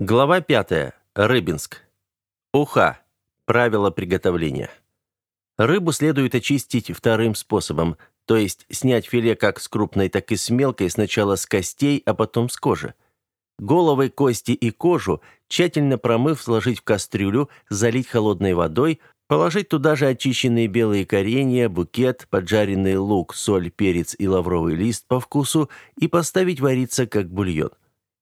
Глава 5. Рыбинск. Уха. Правила приготовления. Рыбу следует очистить вторым способом, то есть снять филе как с крупной, так и с мелкой сначала с костей, а потом с кожи. Головы, кости и кожу, тщательно промыв, сложить в кастрюлю, залить холодной водой, положить туда же очищенные белые коренья, букет, поджаренный лук, соль, перец и лавровый лист по вкусу и поставить вариться как бульон.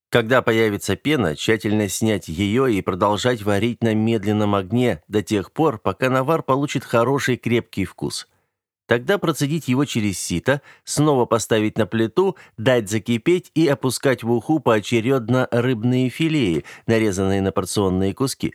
Когда появится пена, тщательно снять ее и продолжать варить на медленном огне до тех пор, пока навар получит хороший крепкий вкус. Тогда процедить его через сито, снова поставить на плиту, дать закипеть и опускать в уху поочередно рыбные филеи, нарезанные на порционные куски.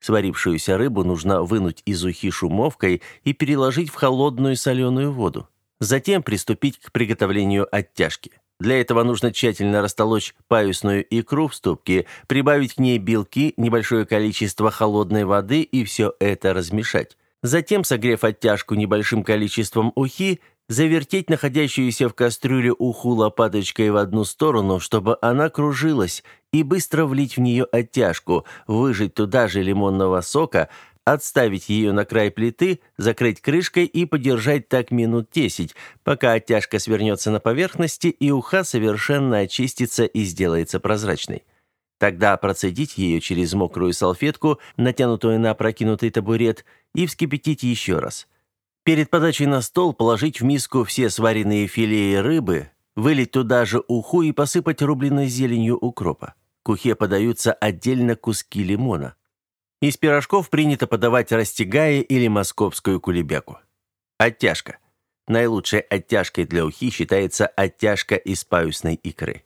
Сварившуюся рыбу нужно вынуть из ухи шумовкой и переложить в холодную соленую воду. Затем приступить к приготовлению оттяжки. Для этого нужно тщательно растолочь паюсную икру в ступке, прибавить к ней белки, небольшое количество холодной воды и все это размешать. Затем, согрев оттяжку небольшим количеством ухи, завертеть находящуюся в кастрюле уху лопаточкой в одну сторону, чтобы она кружилась, и быстро влить в нее оттяжку, выжать туда же лимонного сока, отставить ее на край плиты, закрыть крышкой и подержать так минут 10, пока оттяжка свернется на поверхности и уха совершенно очистится и сделается прозрачной. Тогда процедить ее через мокрую салфетку, натянутую на опрокинутый табурет, и вскипятить еще раз. Перед подачей на стол положить в миску все сваренные филеи рыбы, вылить туда же уху и посыпать рубленой зеленью укропа. К ухе подаются отдельно куски лимона. Из пирожков принято подавать растягая или московскую кулебяку. Оттяжка. Наилучшей оттяжкой для ухи считается оттяжка из паюсной икры.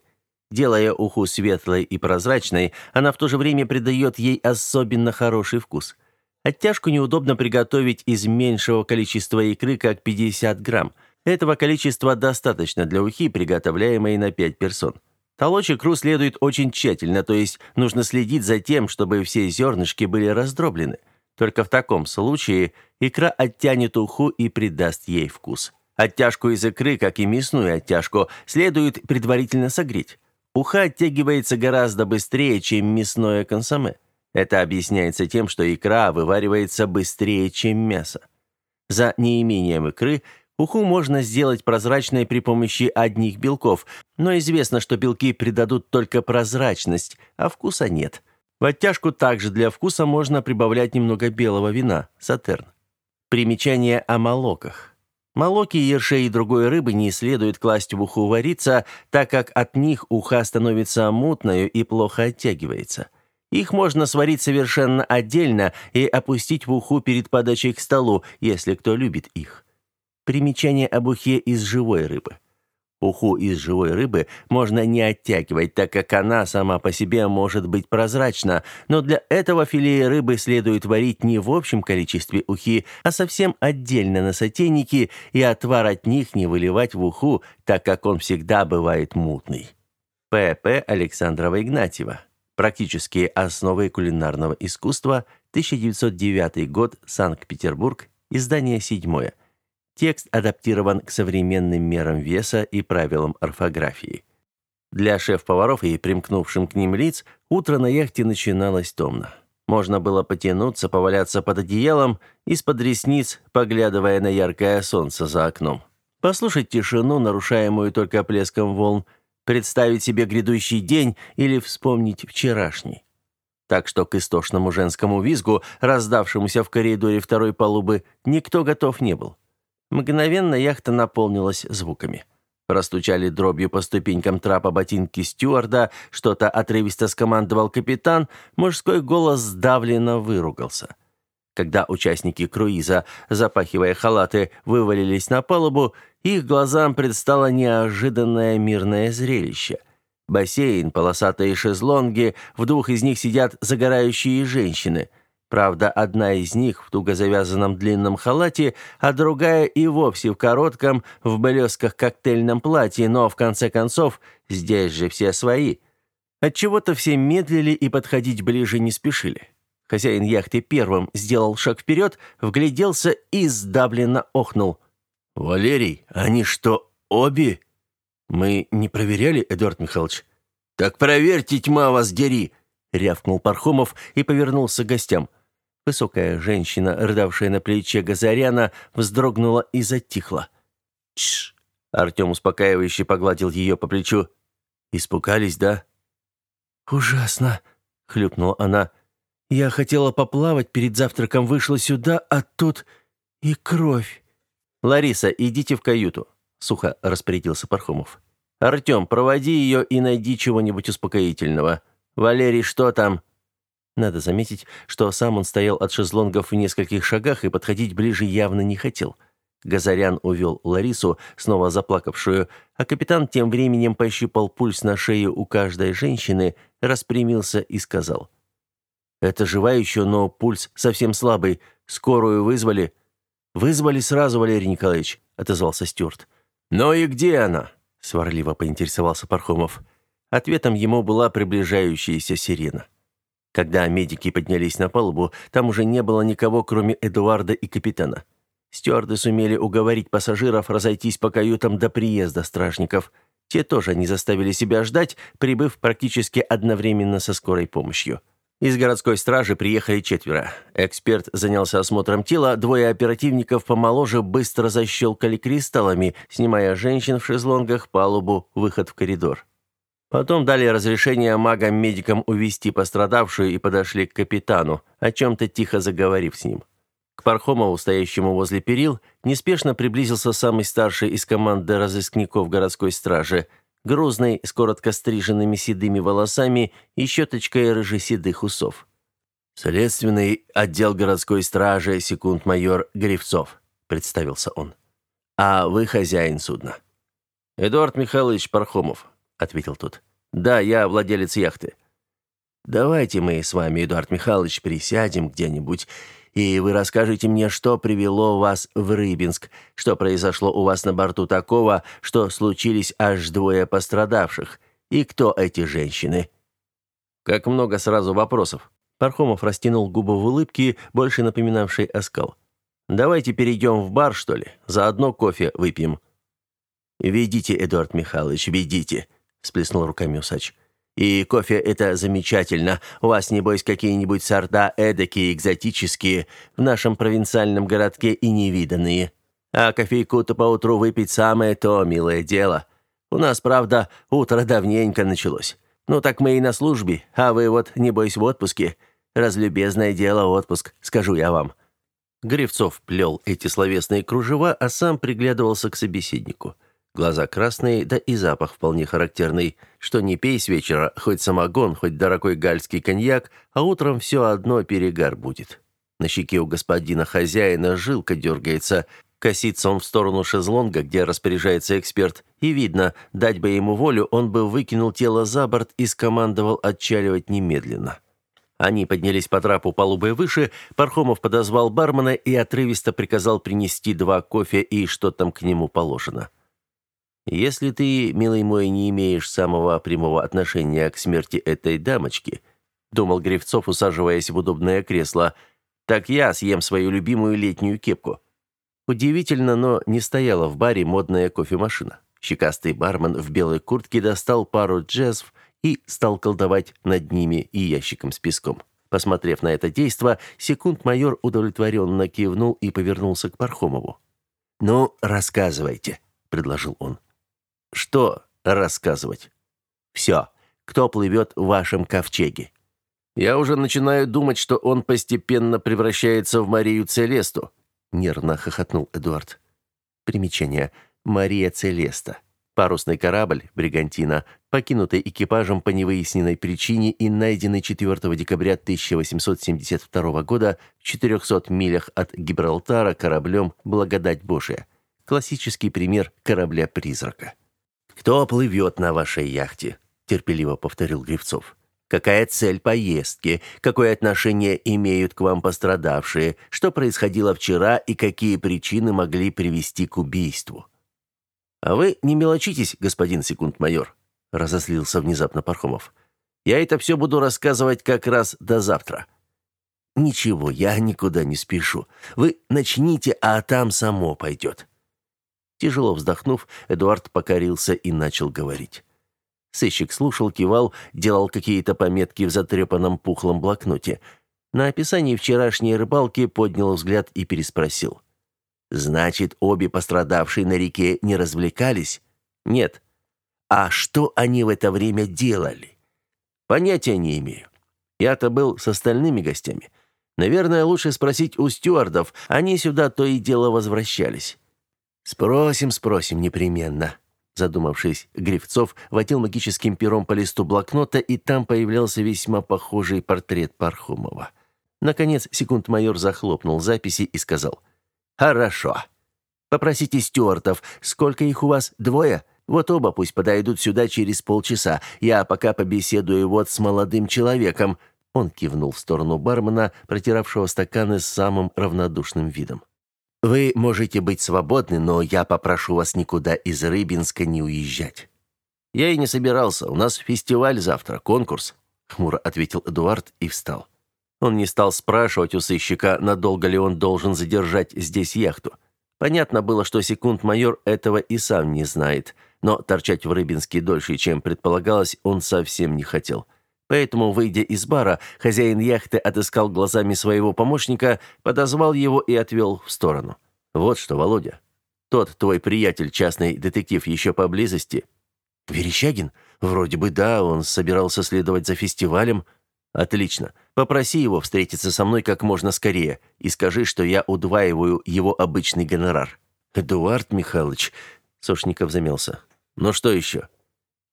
Делая уху светлой и прозрачной, она в то же время придает ей особенно хороший вкус. Оттяжку неудобно приготовить из меньшего количества икры, как 50 грамм. Этого количества достаточно для ухи, приготовляемой на 5 персон. Толочь икру следует очень тщательно, то есть нужно следить за тем, чтобы все зернышки были раздроблены. Только в таком случае икра оттянет уху и придаст ей вкус. Оттяжку из икры, как и мясную оттяжку, следует предварительно согреть. Уха оттягивается гораздо быстрее, чем мясное консоме. Это объясняется тем, что икра вываривается быстрее, чем мясо. За неимением икры – Уху можно сделать прозрачной при помощи одних белков, но известно, что белки придадут только прозрачность, а вкуса нет. В оттяжку также для вкуса можно прибавлять немного белого вина, сатерн. Примечание о молоках. Молоки, ершей и другой рыбы не следует класть в уху вариться, так как от них уха становится мутной и плохо оттягивается. Их можно сварить совершенно отдельно и опустить в уху перед подачей к столу, если кто любит их. Примечание об ухе из живой рыбы. Уху из живой рыбы можно не оттягивать, так как она сама по себе может быть прозрачна, но для этого филе рыбы следует варить не в общем количестве ухи, а совсем отдельно на сотейнике и отвар от них не выливать в уху, так как он всегда бывает мутный. П.П. Александрова Игнатьева. Практические основы кулинарного искусства, 1909 год, Санкт-Петербург, издание седьмое. Текст адаптирован к современным мерам веса и правилам орфографии. Для шеф-поваров и примкнувшим к ним лиц утро на яхте начиналось томно. Можно было потянуться, поваляться под одеялом, из-под ресниц, поглядывая на яркое солнце за окном. Послушать тишину, нарушаемую только плеском волн, представить себе грядущий день или вспомнить вчерашний. Так что к истошному женскому визгу, раздавшемуся в коридоре второй палубы, никто готов не был. Мгновенно яхта наполнилась звуками. Простучали дробью по ступенькам трапа ботинки стюарда, что-то отрывисто скомандовал капитан, мужской голос сдавленно выругался. Когда участники круиза, запахивая халаты, вывалились на палубу, их глазам предстало неожиданное мирное зрелище. Бассейн, полосатые шезлонги, в двух из них сидят загорающие женщины – Правда, одна из них в туго завязанном длинном халате, а другая и вовсе в коротком, в блесках коктейльном платье, но, в конце концов, здесь же все свои. Отчего-то все медлили и подходить ближе не спешили. Хозяин яхты первым сделал шаг вперед, вгляделся и сдавленно охнул. «Валерий, они что, обе?» «Мы не проверяли, Эдуард Михайлович?» «Так проверьте, тьма вас дери!» Рявкнул Пархомов и повернулся к гостям. Высокая женщина, рыдавшая на плече Газаряна, вздрогнула и затихла. «Тш!» — Артем успокаивающе погладил ее по плечу. «Испугались, да?» «Ужасно!» — хлюпнула она. «Я хотела поплавать, перед завтраком вышла сюда, а тут и кровь». «Лариса, идите в каюту», — сухо распорядился Пархомов. «Артем, проводи ее и найди чего-нибудь успокоительного. Валерий, что там?» Надо заметить, что сам он стоял от шезлонгов в нескольких шагах и подходить ближе явно не хотел. Газарян увел Ларису, снова заплакавшую, а капитан тем временем пощупал пульс на шее у каждой женщины, распрямился и сказал. «Это живая еще, но пульс совсем слабый. Скорую вызвали?» «Вызвали сразу, Валерий Николаевич», — отозвался Стюарт. «Ну и где она?» — сварливо поинтересовался Пархомов. Ответом ему была приближающаяся сирена. Когда медики поднялись на палубу, там уже не было никого, кроме Эдуарда и капитана. Стюарды сумели уговорить пассажиров разойтись по каютам до приезда стражников. Те тоже не заставили себя ждать, прибыв практически одновременно со скорой помощью. Из городской стражи приехали четверо. Эксперт занялся осмотром тела, двое оперативников помоложе быстро защелкали кристаллами, снимая женщин в шезлонгах, палубу, выход в коридор. Потом дали разрешение магам-медикам увести пострадавшую и подошли к капитану, о чем-то тихо заговорив с ним. К Пархомову, стоящему возле перил, неспешно приблизился самый старший из команды разыскников городской стражи – грузный, с коротко стриженными седыми волосами и щеточкой рыжеседых усов. «Следственный отдел городской стражи, секунд-майор Гривцов», — представился он. «А вы хозяин судна». «Эдуард Михайлович Пархомов», — ответил тот. «Да, я владелец яхты». «Давайте мы с вами, Эдуард Михайлович, присядем где-нибудь и вы расскажете мне, что привело вас в Рыбинск, что произошло у вас на борту такого, что случились аж двое пострадавших, и кто эти женщины». «Как много сразу вопросов». Пархомов растянул губы в улыбке, больше напоминавшей оскал. «Давайте перейдем в бар, что ли? Заодно кофе выпьем». «Ведите, Эдуард Михайлович, ведите», — всплеснул руками усач. И кофе это замечательно. У вас, небось, какие-нибудь сорта эдакие, экзотические, в нашем провинциальном городке и невиданные. А кофейку-то поутру выпить самое то, милое дело. У нас, правда, утро давненько началось. Ну так мы и на службе, а вы вот, небось, в отпуске. Разлюбезное дело отпуск, скажу я вам». Гривцов плел эти словесные кружева, а сам приглядывался к собеседнику. Глаза красные, да и запах вполне характерный. Что не пей с вечера, хоть самогон, хоть дорогой гальский коньяк, а утром все одно перегар будет. На щеке у господина хозяина жилка дергается. Косится он в сторону шезлонга, где распоряжается эксперт. И видно, дать бы ему волю, он бы выкинул тело за борт и скомандовал отчаливать немедленно. Они поднялись по трапу палубой выше, Пархомов подозвал бармена и отрывисто приказал принести два кофе и что там к нему положено. Если ты, милый мой, не имеешь самого прямого отношения к смерти этой дамочки, думал Гривцов, усаживаясь в удобное кресло, так я съем свою любимую летнюю кепку. Удивительно, но не стояла в баре модная кофемашина. Щекастый бармен в белой куртке достал пару джезв и стал колдовать над ними и ящиком с песком. Посмотрев на это действо, секунд-майор удовлетворенно кивнул и повернулся к Пархомову. «Ну, рассказывайте», — предложил он. Что рассказывать? Все. Кто плывет в вашем ковчеге? Я уже начинаю думать, что он постепенно превращается в Марию Целесту, нервно хохотнул Эдуард. Примечание. Мария Целеста. Парусный корабль «Бригантина», покинутый экипажем по невыясненной причине и найденный 4 декабря 1872 года в 400 милях от Гибралтара кораблем «Благодать Божия». Классический пример корабля-призрака. «Кто плывет на вашей яхте?» – терпеливо повторил Гривцов. «Какая цель поездки? Какое отношение имеют к вам пострадавшие? Что происходило вчера и какие причины могли привести к убийству?» «А вы не мелочитесь, господин секунд-майор», – разозлился внезапно Пархомов. «Я это все буду рассказывать как раз до завтра». «Ничего, я никуда не спешу. Вы начните, а там само пойдет». Тяжело вздохнув, Эдуард покорился и начал говорить. Сыщик слушал, кивал, делал какие-то пометки в затрепанном пухлом блокноте. На описании вчерашней рыбалки поднял взгляд и переспросил. «Значит, обе пострадавшие на реке не развлекались?» «Нет». «А что они в это время делали?» «Понятия не имею. Я-то был с остальными гостями. Наверное, лучше спросить у стюардов. Они сюда то и дело возвращались». «Спросим, спросим непременно», Задумавшись, Гривцов водил магическим пером по листу блокнота, и там появлялся весьма похожий портрет Пархомова. Наконец, секунд-майор захлопнул записи и сказал. «Хорошо. Попросите стюартов. Сколько их у вас? Двое? Вот оба пусть подойдут сюда через полчаса. Я пока побеседую вот с молодым человеком». Он кивнул в сторону бармена, протиравшего стаканы с самым равнодушным видом. Вы можете быть свободны, но я попрошу вас никуда из Рыбинска не уезжать. Я и не собирался. У нас фестиваль завтра, конкурс, хмуро ответил Эдуард и встал. Он не стал спрашивать у сыщика, надолго ли он должен задержать здесь яхту. Понятно было, что секунд-майор этого и сам не знает, но торчать в Рыбинске дольше, чем предполагалось, он совсем не хотел. Поэтому, выйдя из бара, хозяин яхты отыскал глазами своего помощника, подозвал его и отвел в сторону. «Вот что, Володя, тот твой приятель, частный детектив, еще поблизости?» «Верещагин? Вроде бы да, он собирался следовать за фестивалем». «Отлично. Попроси его встретиться со мной как можно скорее и скажи, что я удваиваю его обычный гонорар». «Эдуард Михайлович...» Сошников замялся. «Ну что еще?»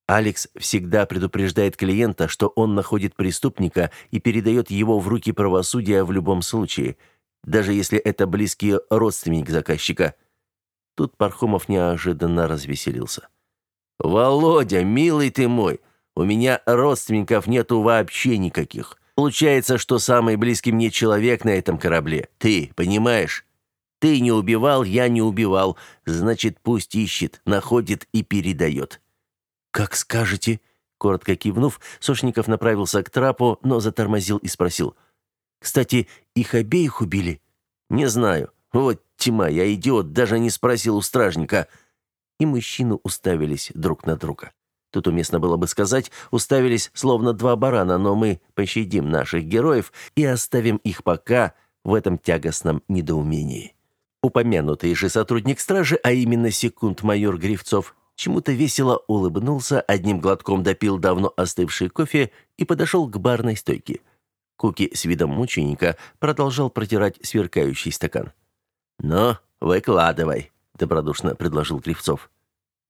Алекс всегда предупреждает клиента, что он находит преступника и передает его в руки правосудия в любом случае, даже если это близкий родственник заказчика. Тут Пархомов неожиданно развеселился. «Володя, милый ты мой, у меня родственников нету вообще никаких. Получается, что самый близкий мне человек на этом корабле — ты, понимаешь? Ты не убивал, я не убивал, значит, пусть ищет, находит и передает. «Как скажете», — коротко кивнув, Сошников направился к трапу, но затормозил и спросил. «Кстати, их обеих убили?» «Не знаю. Вот тьма, я идиот, даже не спросил у стражника». И мужчины уставились друг на друга. Тут уместно было бы сказать, уставились словно два барана, но мы пощадим наших героев и оставим их пока в этом тягостном недоумении. Упомянутый же сотрудник стражи, а именно секунд-майор Гривцов, чему-то весело улыбнулся, одним глотком допил давно остывший кофе и подошел к барной стойке. Куки с видом мученика продолжал протирать сверкающий стакан. «Ну, выкладывай», — добродушно предложил Кривцов.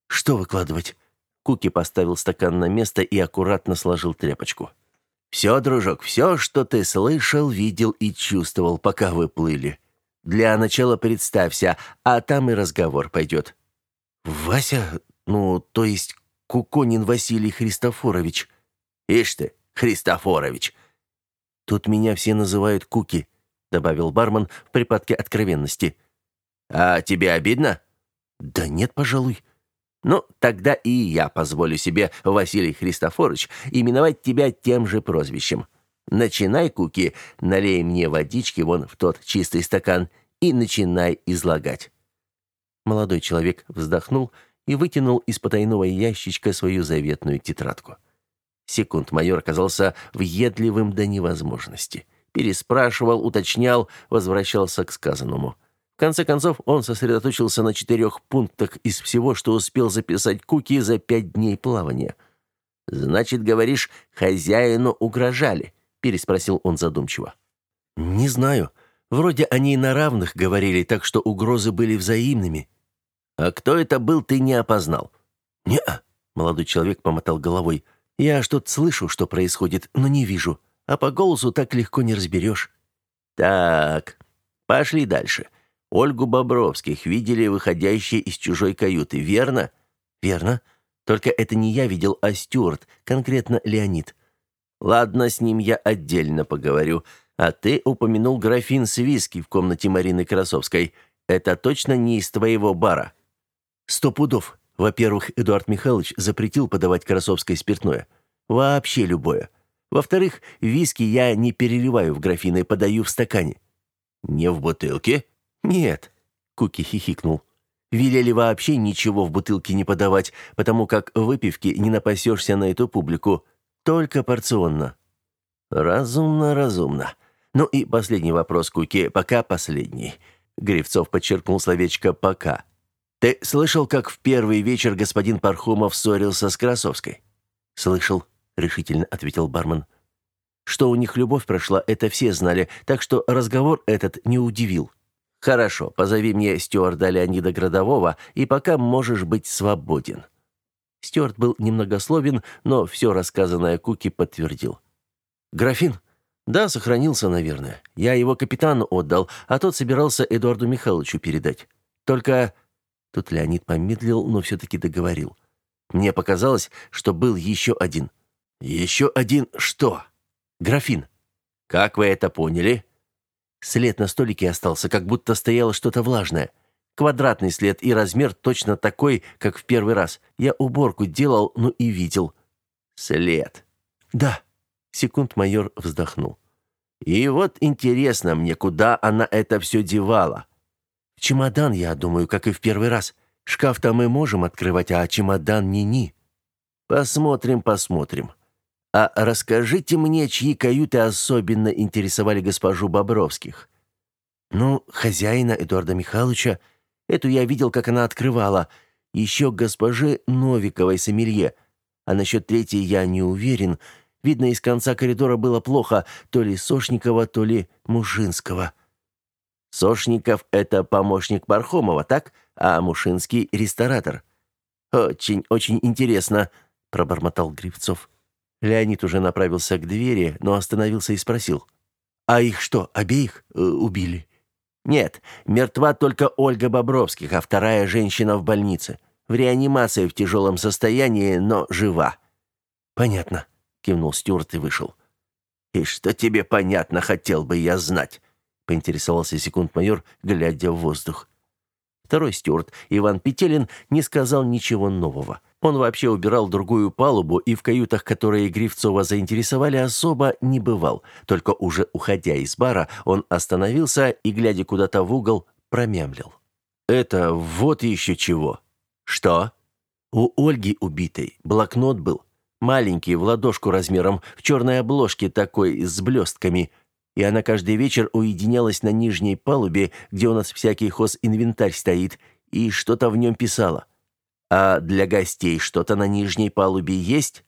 «Что выкладывать?» Куки поставил стакан на место и аккуратно сложил тряпочку. «Все, дружок, все, что ты слышал, видел и чувствовал, пока вы плыли. Для начала представься, а там и разговор пойдет». «Вася, ну, то есть Куконин Василий Христофорович. Ишь ты, Христофорович. Тут меня все называют Куки, добавил бармен в припадке откровенности. А тебе обидно? Да нет, пожалуй. Ну, тогда и я позволю себе, Василий Христофорович, именовать тебя тем же прозвищем. Начинай, Куки, налей мне водички вон в тот чистый стакан и начинай излагать. Молодой человек вздохнул и вытянул из потайного ящичка свою заветную тетрадку. Секунд майор оказался въедливым до невозможности. Переспрашивал, уточнял, возвращался к сказанному. В конце концов, он сосредоточился на четырех пунктах из всего, что успел записать Куки за пять дней плавания. «Значит, говоришь, хозяину угрожали?» — переспросил он задумчиво. «Не знаю. Вроде они на равных говорили, так что угрозы были взаимными», а кто это был, ты не опознал? Не-а, молодой человек помотал головой. Я что-то слышу, что происходит, но не вижу. А по голосу так легко не разберешь. Так, пошли дальше. Ольгу Бобровских видели выходящей из чужой каюты, верно? Верно. Только это не я видел, а Стюарт, конкретно Леонид. Ладно, с ним я отдельно поговорю. А ты упомянул графин с виски в комнате Марины Красовской. Это точно не из твоего бара. Сто пудов. Во-первых, Эдуард Михайлович запретил подавать Красовской спиртное. Вообще любое. Во-вторых, виски я не переливаю в графины, подаю в стакане. Не в бутылке? Нет, Куки хихикнул. Велели вообще ничего в бутылке не подавать, потому как выпивки не напасешься на эту публику. Только порционно. Разумно, разумно. Ну и последний вопрос, Куки, пока последний. Гривцов подчеркнул словечко «пока». Ты слышал, как в первый вечер господин Пархомов ссорился с Красовской? Слышал, решительно ответил бармен. Что у них любовь прошла, это все знали, так что разговор этот не удивил. Хорошо, позови мне стюарда Леонида Градового, и пока можешь быть свободен. Стюарт был немногословен, но все рассказанное Куки подтвердил. Графин? Да, сохранился, наверное. Я его капитану отдал, а тот собирался Эдуарду Михайловичу передать. Только тут Леонид помедлил, но все таки договорил. Мне показалось, что был еще один. Еще один что? Графин. Как вы это поняли? След на столике остался, как будто стояло что-то влажное. Квадратный след и размер точно такой, как в первый раз. Я уборку делал, ну и видел. След. Да. Секунд майор вздохнул. И вот интересно мне, куда она это все девала. Чемодан, я думаю, как и в первый раз. Шкаф-то мы можем открывать, а чемодан ни-ни. Посмотрим, посмотрим. А расскажите мне, чьи каюты особенно интересовали госпожу Бобровских? Ну, хозяина Эдуарда Михайловича. Эту я видел, как она открывала. Еще госпожи Новиковой сомелье. А насчет третьей я не уверен. Видно, из конца коридора было плохо. То ли Сошникова, то ли Мушинского. Сошников — это помощник Пархомова, так? А Мушинский — ресторатор. «Очень, очень интересно», — пробормотал Гривцов. Леонид уже направился к двери, но остановился и спросил. «А их что, обеих э, убили?» «Нет, мертва только Ольга Бобровских, а вторая женщина в больнице. В реанимации в тяжелом состоянии, но жива». «Понятно», — кивнул Стюарт и вышел. «И что тебе понятно, хотел бы я знать?» — поинтересовался секунд-майор, глядя в воздух. Второй Стюарт, Иван Петелин, не сказал ничего нового. Он вообще убирал другую палубу и в каютах, которые Гривцова заинтересовали, особо не бывал. Только уже уходя из бара, он остановился и, глядя куда-то в угол, промямлил. «Это вот еще чего». «Что?» «У Ольги убитой блокнот был. Маленький, в ладошку размером, в черной обложке такой, с блестками. И она каждый вечер уединялась на нижней палубе, где у нас всякий хозинвентарь стоит, и что-то в нем писала. А для гостей что-то на нижней палубе есть?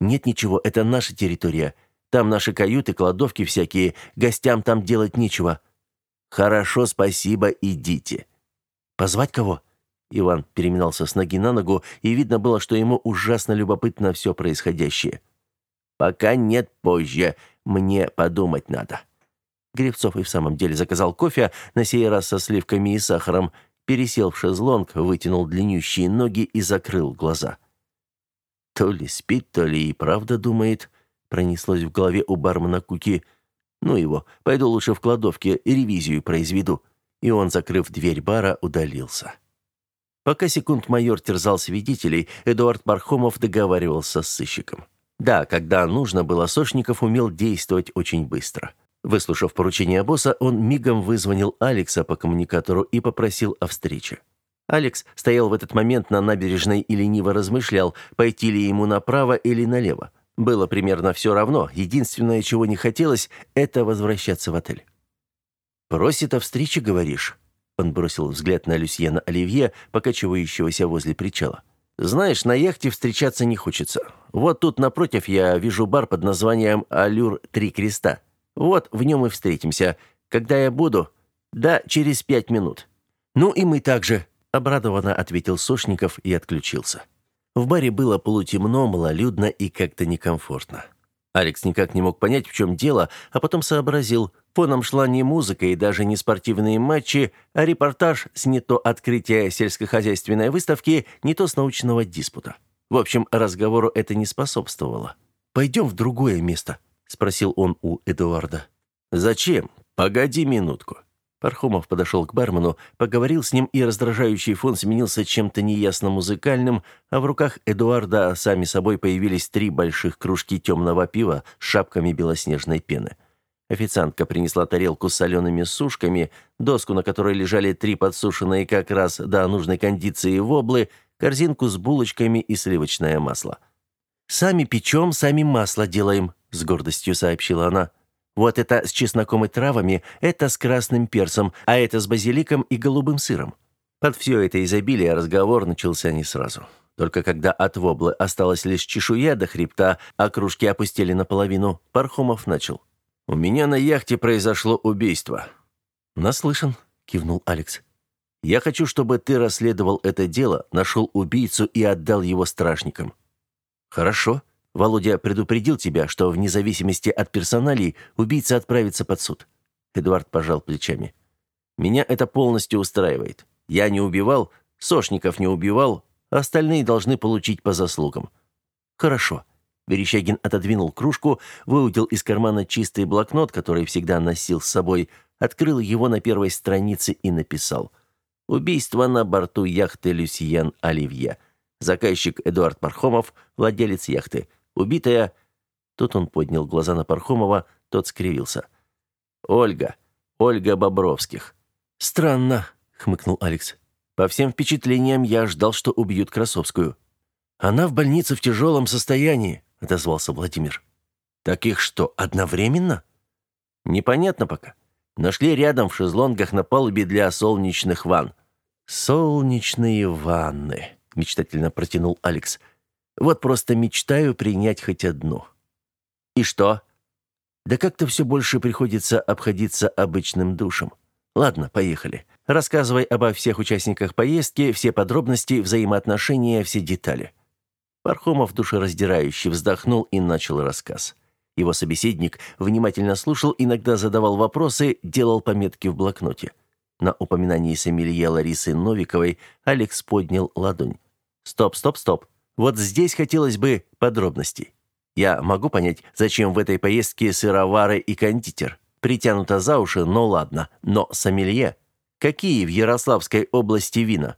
Нет ничего, это наша территория. Там наши каюты, кладовки всякие, гостям там делать нечего. Хорошо, спасибо, идите. Позвать кого? Иван переминался с ноги на ногу, и видно было, что ему ужасно любопытно все происходящее. Пока нет, позже. Мне подумать надо. Гребцов и в самом деле заказал кофе, на сей раз со сливками и сахаром, пересел в шезлонг, вытянул длиннющие ноги и закрыл глаза. То ли спит, то ли и правда думает, пронеслось в голове у бармена Куки. Ну его, пойду лучше в кладовке ревизию произведу. И он, закрыв дверь бара, удалился. Пока секунд-майор терзал свидетелей, Эдуард Пархомов договаривался с сыщиком. Да, когда нужно было, Сошников умел действовать очень быстро. Выслушав поручение босса, он мигом вызвонил Алекса по коммуникатору и попросил о встрече. Алекс стоял в этот момент на набережной и лениво размышлял, пойти ли ему направо или налево. Было примерно все равно, единственное, чего не хотелось, это возвращаться в отель. «Просит о встрече, говоришь?» Он бросил взгляд на Люсьена Оливье, покачивающегося возле причала. «Знаешь, на яхте встречаться не хочется. Вот тут напротив я вижу бар под названием «Алюр Три Креста». Вот в нем и встретимся. Когда я буду? Да, через пять минут. Ну и мы также, обрадованно ответил Сошников и отключился. В баре было полутемно, малолюдно и как-то некомфортно. Алекс никак не мог понять, в чем дело, а потом сообразил. Фоном шла не музыка и даже не спортивные матчи, а репортаж с не то открытия сельскохозяйственной выставки, не то с научного диспута. В общем, разговору это не способствовало. «Пойдем в другое место», спросил он у Эдуарда. Зачем? Погоди минутку. Пархомов подошел к бармену, поговорил с ним, и раздражающий фон сменился чем-то неясно музыкальным, а в руках Эдуарда сами собой появились три больших кружки темного пива с шапками белоснежной пены. Официантка принесла тарелку с солеными сушками, доску, на которой лежали три подсушенные как раз до нужной кондиции воблы, корзинку с булочками и сливочное масло. «Сами печем, сами масло делаем», — с гордостью сообщила она. «Вот это с чесноком и травами, это с красным перцем, а это с базиликом и голубым сыром». Под все это изобилие разговор начался не сразу. Только когда от воблы осталась лишь чешуя до хребта, а кружки опустили наполовину, Пархомов начал. «У меня на яхте произошло убийство». «Наслышан», — кивнул Алекс. «Я хочу, чтобы ты расследовал это дело, нашел убийцу и отдал его стражникам». «Хорошо», Володя предупредил тебя, что вне зависимости от персоналей убийца отправится под суд. Эдуард пожал плечами. Меня это полностью устраивает. Я не убивал, Сошников не убивал, остальные должны получить по заслугам. Хорошо. Верещагин отодвинул кружку, выудил из кармана чистый блокнот, который всегда носил с собой, открыл его на первой странице и написал: Убийство на борту яхты Люсьен Оливье. Заказчик Эдуард Пархомов, владелец яхты. Убитая Тут он поднял глаза на Пархомова, тот скривился. Ольга, Ольга Бобровских. Странно, хмыкнул Алекс. По всем впечатлениям я ждал, что убьют Красовскую. Она в больнице в тяжелом состоянии, отозвался Владимир. Таких что, одновременно? Непонятно пока. Нашли рядом в шезлонгах на палубе для солнечных ванн. Солнечные ванны, мечтательно протянул Алекс. Вот просто мечтаю принять хоть одну. И что? Да как-то все больше приходится обходиться обычным душем. Ладно, поехали. Рассказывай обо всех участниках поездки, все подробности, взаимоотношения, все детали. Пархомов душераздирающе вздохнул и начал рассказ. Его собеседник внимательно слушал, иногда задавал вопросы, делал пометки в блокноте. На упоминании сомелье Ларисы Новиковой Алекс поднял ладонь. «Стоп, стоп, стоп. Вот здесь хотелось бы подробностей. Я могу понять, зачем в этой поездке сыровары и кондитер. Притянуто за уши, но ладно. Но сомелье? Какие в Ярославской области вина?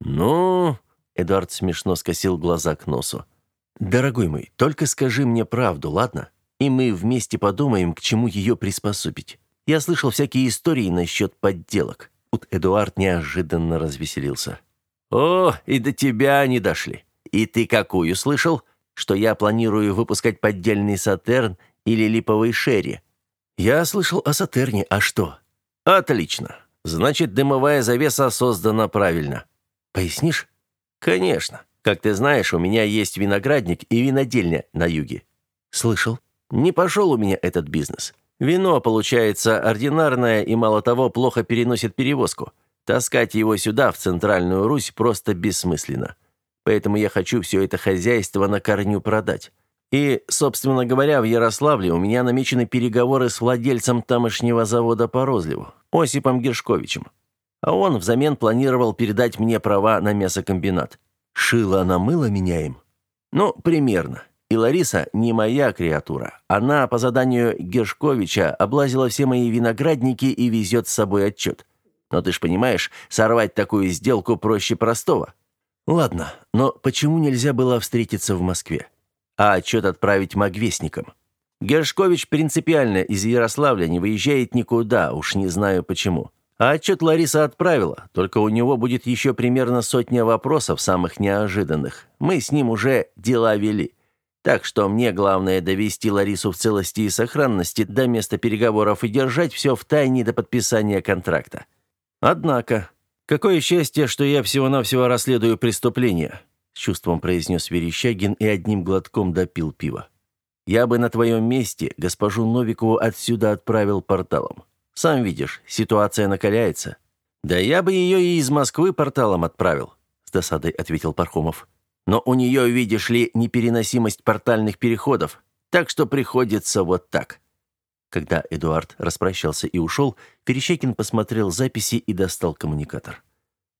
Ну, Эдуард смешно скосил глаза к носу. Дорогой мой, только скажи мне правду, ладно? И мы вместе подумаем, к чему ее приспособить. Я слышал всякие истории насчет подделок. Тут Эдуард неожиданно развеселился. О, и до тебя они дошли. И ты какую слышал? Что я планирую выпускать поддельный Сатерн или липовый Шерри? Я слышал о Сатерне, а что? Отлично. Значит, дымовая завеса создана правильно. Пояснишь? Конечно. Как ты знаешь, у меня есть виноградник и винодельня на юге. Слышал? Не пошел у меня этот бизнес. Вино, получается, ординарное и, мало того, плохо переносит перевозку. Таскать его сюда, в Центральную Русь, просто бессмысленно. Поэтому я хочу все это хозяйство на корню продать. И, собственно говоря, в Ярославле у меня намечены переговоры с владельцем тамошнего завода по розливу, Осипом Гершковичем. А он взамен планировал передать мне права на мясокомбинат. Шило на мыло меняем? Ну, примерно. И Лариса не моя креатура. Она по заданию Гершковича облазила все мои виноградники и везет с собой отчет. Но ты ж понимаешь, сорвать такую сделку проще простого. Ладно, но почему нельзя было встретиться в Москве? А отчет отправить магвестникам? Гершкович принципиально из Ярославля не выезжает никуда, уж не знаю почему. А отчет Лариса отправила, только у него будет еще примерно сотня вопросов, самых неожиданных. Мы с ним уже дела вели. Так что мне главное довести Ларису в целости и сохранности до места переговоров и держать все в тайне до подписания контракта. Однако, «Какое счастье, что я всего-навсего расследую преступление», — с чувством произнес Верещагин и одним глотком допил пива. «Я бы на твоем месте госпожу Новикову отсюда отправил порталом. Сам видишь, ситуация накаляется». «Да я бы ее и из Москвы порталом отправил», — с досадой ответил Пархомов. «Но у нее, видишь ли, непереносимость портальных переходов, так что приходится вот так». Когда Эдуард распрощался и ушел, Перещекин посмотрел записи и достал коммуникатор.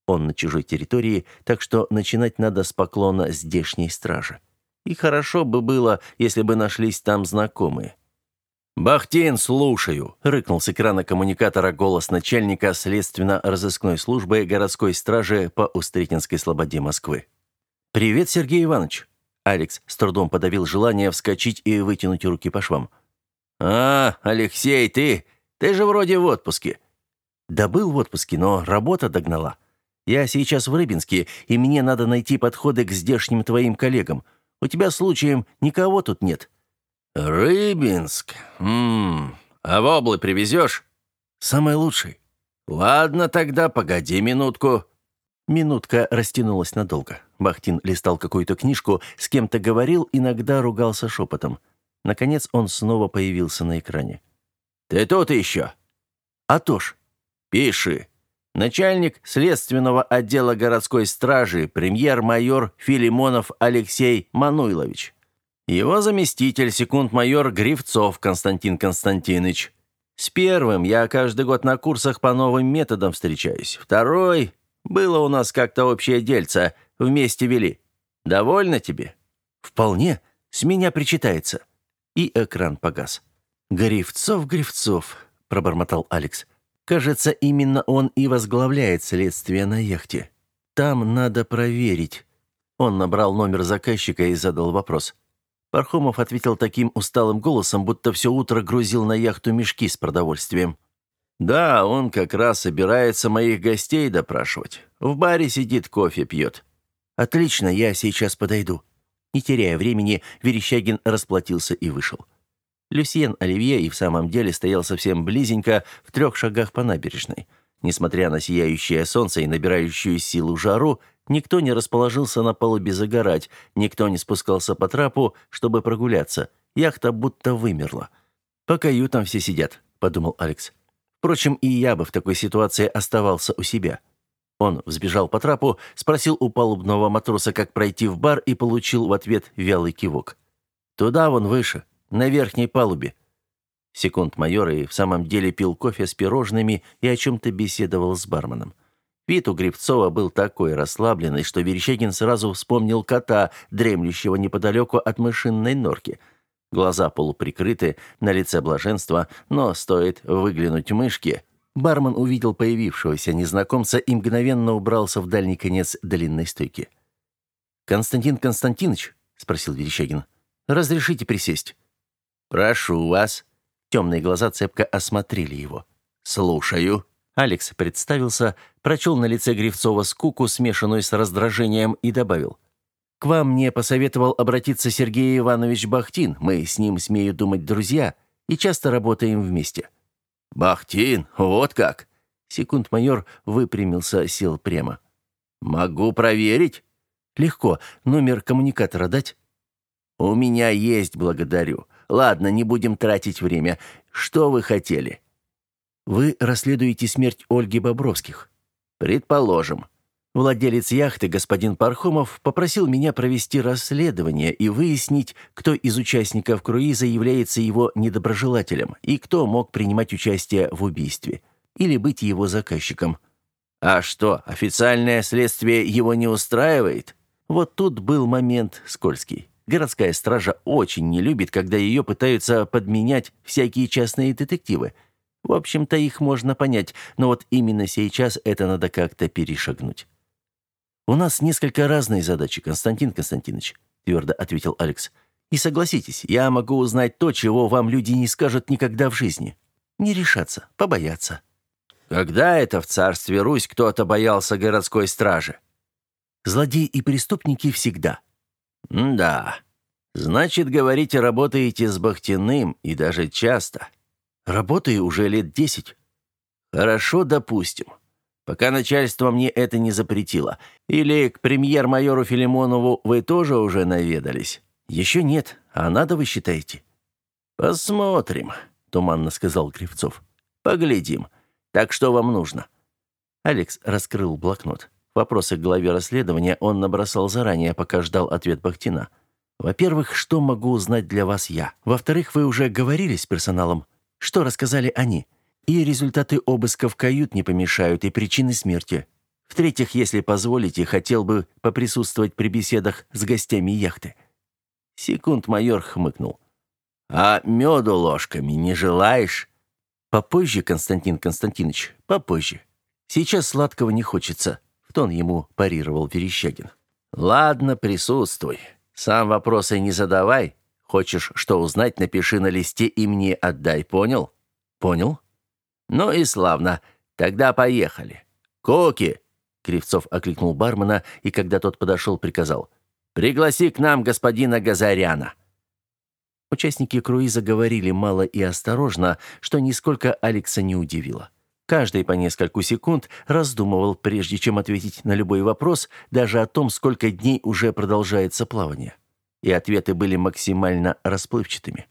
Он на чужой территории, так что начинать надо с поклона здешней стражи. И хорошо бы было, если бы нашлись там знакомые. «Бахтин, слушаю!» — рыкнул с экрана коммуникатора голос начальника следственно-розыскной службы городской стражи по Устретинской слободе Москвы. «Привет, Сергей Иванович!» Алекс с трудом подавил желание вскочить и вытянуть руки по швам. «А, Алексей, ты... Ты же вроде в отпуске». «Да был в отпуске, но работа догнала. Я сейчас в Рыбинске, и мне надо найти подходы к здешним твоим коллегам. У тебя случаем никого тут нет». «Рыбинск? Ммм, а воблы привезешь?» «Самый лучший». «Ладно, тогда погоди минутку». Минутка растянулась надолго. Бахтин листал какую-то книжку, с кем-то говорил, иногда ругался шепотом. Наконец он снова появился на экране. «Ты тут еще?» «А то ж». «Пиши. Начальник следственного отдела городской стражи, премьер-майор Филимонов Алексей Мануйлович. Его заместитель, секунд-майор Гривцов Константин Константинович. С первым я каждый год на курсах по новым методам встречаюсь. Второй... Было у нас как-то общее дельце. Вместе вели. Довольно тебе? Вполне. С меня причитается. И экран погас. Гривцов, Гривцов, пробормотал Алекс. Кажется, именно он и возглавляет следствие на яхте. Там надо проверить. Он набрал номер заказчика и задал вопрос. Пархомов ответил таким усталым голосом, будто все утро грузил на яхту мешки с продовольствием. «Да, он как раз собирается моих гостей допрашивать. В баре сидит, кофе пьет». «Отлично, я сейчас подойду». Не теряя времени, Верещагин расплатился и вышел. Люсьен Оливье и в самом деле стоял совсем близенько, в трех шагах по набережной. Несмотря на сияющее солнце и набирающую силу жару, Никто не расположился на палубе загорать, никто не спускался по трапу, чтобы прогуляться. Яхта будто вымерла. «По каютам все сидят», — подумал Алекс. Впрочем, и я бы в такой ситуации оставался у себя. Он взбежал по трапу, спросил у палубного матроса, как пройти в бар, и получил в ответ вялый кивок. «Туда вон выше, на верхней палубе». Секунд майор и в самом деле пил кофе с пирожными и о чем-то беседовал с барменом. Вид у Грибцова был такой расслабленный, что Верещагин сразу вспомнил кота, дремлющего неподалеку от мышинной норки. Глаза полуприкрыты, на лице блаженство, но стоит выглянуть мышке. Бармен увидел появившегося незнакомца и мгновенно убрался в дальний конец длинной стойки. «Константин Константинович?» — спросил Верещагин. «Разрешите присесть?» «Прошу вас». Темные глаза цепко осмотрели его. «Слушаю». Алекс представился, прочел на лице Гривцова скуку, смешанную с раздражением, и добавил. «К вам мне посоветовал обратиться Сергей Иванович Бахтин. Мы с ним, смею думать, друзья, и часто работаем вместе». «Бахтин? Вот как?» Секунд-майор выпрямился, сел прямо. «Могу проверить?» «Легко. Номер коммуникатора дать?» «У меня есть, благодарю. Ладно, не будем тратить время. Что вы хотели?» Вы расследуете смерть Ольги Бобровских. Предположим. Владелец яхты, господин Пархомов, попросил меня провести расследование и выяснить, кто из участников круиза является его недоброжелателем и кто мог принимать участие в убийстве или быть его заказчиком. А что, официальное следствие его не устраивает? Вот тут был момент скользкий. Городская стража очень не любит, когда ее пытаются подменять всякие частные детективы – в общем-то, их можно понять, но вот именно сейчас это надо как-то перешагнуть. «У нас несколько разные задачи, Константин Константинович», — твердо ответил Алекс. «И согласитесь, я могу узнать то, чего вам люди не скажут никогда в жизни. Не решаться, побояться». «Когда это в царстве Русь кто-то боялся городской стражи?» «Злодеи и преступники всегда». «Да. Значит, говорите, работаете с Бахтиным, и даже часто». Работаю уже лет десять. Хорошо, допустим. Пока начальство мне это не запретило. Или к премьер-майору Филимонову вы тоже уже наведались? Еще нет. А надо, вы считаете? Посмотрим, туманно сказал Кривцов. Поглядим. Так что вам нужно? Алекс раскрыл блокнот. Вопросы к главе расследования он набросал заранее, пока ждал ответ Бахтина. Во-первых, что могу узнать для вас я? Во-вторых, вы уже говорили с персоналом? Что рассказали они? И результаты обысков кают не помешают, и причины смерти. В-третьих, если позволите, хотел бы поприсутствовать при беседах с гостями яхты». Секунд-майор хмыкнул. «А меду ложками не желаешь?» «Попозже, Константин Константинович, попозже. Сейчас сладкого не хочется», — в тон ему парировал Верещагин. «Ладно, присутствуй. Сам вопросы не задавай. Хочешь что узнать, напиши на листе и мне отдай, понял? Понял. Ну и славно. Тогда поехали. Коки! Кривцов окликнул бармена и, когда тот подошел, приказал. «Пригласи к нам господина Газаряна». Участники круиза говорили мало и осторожно, что нисколько Алекса не удивило. Каждый по нескольку секунд раздумывал, прежде чем ответить на любой вопрос, даже о том, сколько дней уже продолжается плавание. И ответы были максимально расплывчатыми.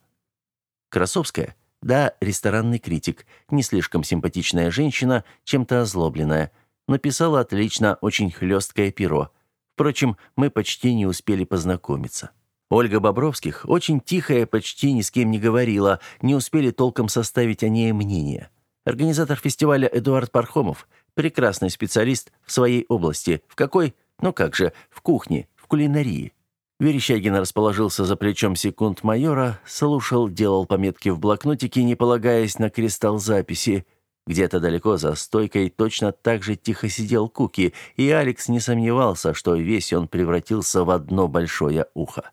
Красовская? Да, ресторанный критик, не слишком симпатичная женщина, чем-то озлобленная, но писала отлично, очень хлесткое перо. Впрочем, мы почти не успели познакомиться. Ольга Бобровских очень тихая, почти ни с кем не говорила, не успели толком составить о ней мнение. Организатор фестиваля Эдуард Пархомов, прекрасный специалист в своей области. В какой? Ну как же, в кухне, в кулинарии. Верещагин расположился за плечом секунд майора, слушал, делал пометки в блокнотике, не полагаясь на кристалл записи. Где-то далеко за стойкой точно так же тихо сидел Куки, и Алекс не сомневался, что весь он превратился в одно большое ухо.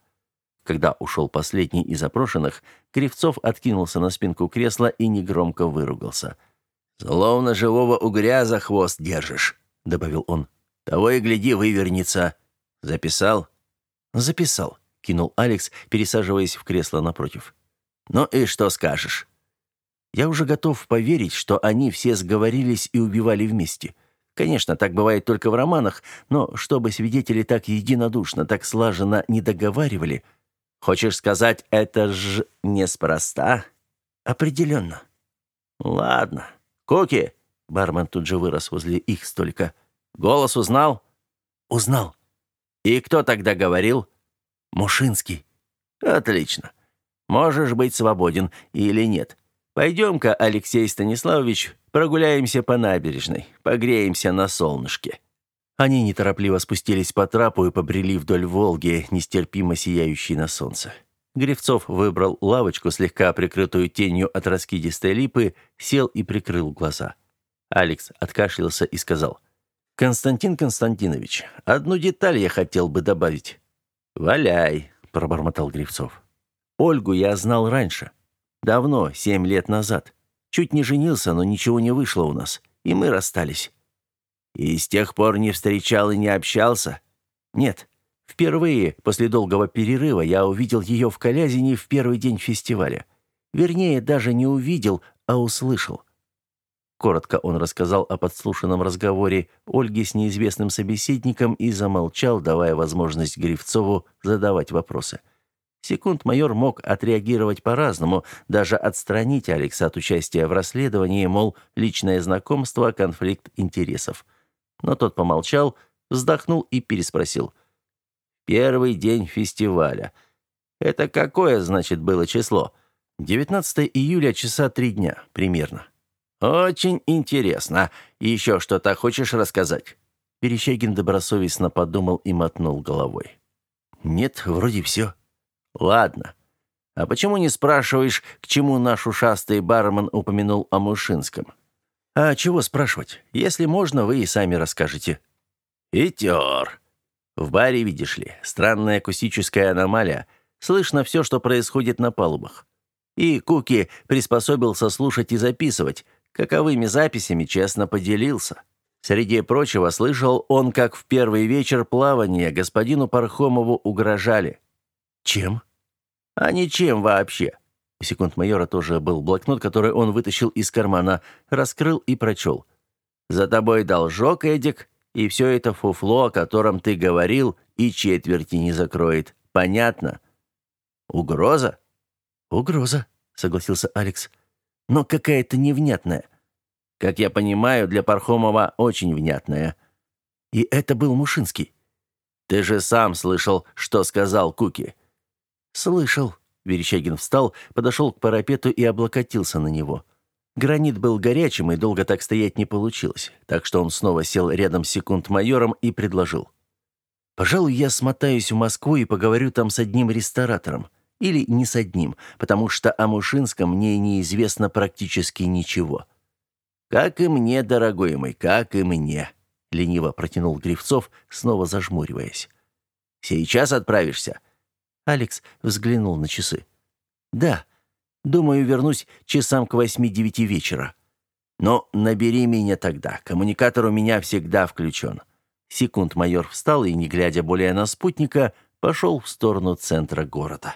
Когда ушел последний из опрошенных, Кривцов откинулся на спинку кресла и негромко выругался. «Словно живого угря за хвост держишь», — добавил он. «Того и гляди, вывернется». «Записал?» «Записал», — кинул Алекс, пересаживаясь в кресло напротив. «Ну и что скажешь?» «Я уже готов поверить, что они все сговорились и убивали вместе». Конечно, так бывает только в романах, но чтобы свидетели так единодушно, так слаженно не договаривали, Хочешь сказать, это ж неспроста? Определенно. Ладно. Куки, бармен тут же вырос возле их столика. Голос узнал? Узнал. И кто тогда говорил? Мушинский. Отлично. Можешь быть свободен или нет. Пойдем-ка, Алексей Станиславович, прогуляемся по набережной, погреемся на солнышке. Они неторопливо спустились по трапу и побрели вдоль Волги, нестерпимо сияющей на солнце. Гревцов выбрал лавочку, слегка прикрытую тенью от раскидистой липы, сел и прикрыл глаза. Алекс откашлялся и сказал, «Константин Константинович, одну деталь я хотел бы добавить». «Валяй», — пробормотал Гревцов. «Ольгу я знал раньше. Давно, семь лет назад. Чуть не женился, но ничего не вышло у нас, и мы расстались. И с тех пор не встречал и не общался? Нет. Впервые после долгого перерыва я увидел ее в Калязине в первый день фестиваля. Вернее, даже не увидел, а услышал. Коротко он рассказал о подслушанном разговоре Ольги с неизвестным собеседником и замолчал, давая возможность Гривцову задавать вопросы. Секунд майор мог отреагировать по-разному, даже отстранить Алекса от участия в расследовании, мол, личное знакомство, конфликт интересов но тот помолчал, вздохнул и переспросил. «Первый день фестиваля. Это какое, значит, было число?» «19 июля, часа три дня, примерно». «Очень интересно. Еще что-то хочешь рассказать?» Перещагин добросовестно подумал и мотнул головой. «Нет, вроде все». «Ладно. А почему не спрашиваешь, к чему наш ушастый бармен упомянул о Мушинском?» «А чего спрашивать? Если можно, вы и сами расскажете». «Итер. В баре, видишь ли, странная акустическая аномалия. Слышно все, что происходит на палубах. И Куки приспособился слушать и записывать. Каковыми записями честно поделился. Среди прочего, слышал он, как в первый вечер плавания господину Пархомову угрожали. Чем? А ничем вообще. У секунд-майора тоже был блокнот, который он вытащил из кармана, раскрыл и прочел. «За тобой должок, Эдик, и все это фуфло, о котором ты говорил, и четверти не закроет. Понятно?» «Угроза?» «Угроза», — согласился Алекс. «Но какая-то невнятная». «Как я понимаю, для Пархомова очень внятная». «И это был Мушинский». «Ты же сам слышал, что сказал Куки». «Слышал», Верещагин встал, подошел к парапету и облокотился на него. Гранит был горячим, и долго так стоять не получилось, так что он снова сел рядом с секунд-майором и предложил. «Пожалуй, я смотаюсь в Москву и поговорю там с одним ресторатором. Или не с одним, потому что о Мушинском мне неизвестно практически ничего». «Как и мне, дорогой мой, как и мне», — лениво протянул Гривцов, снова зажмуриваясь. «Сейчас отправишься?» Алекс взглянул на часы. «Да, думаю, вернусь часам к восьми-девяти вечера. Но набери меня тогда, коммуникатор у меня всегда включен». Секунд майор встал и, не глядя более на спутника, пошел в сторону центра города.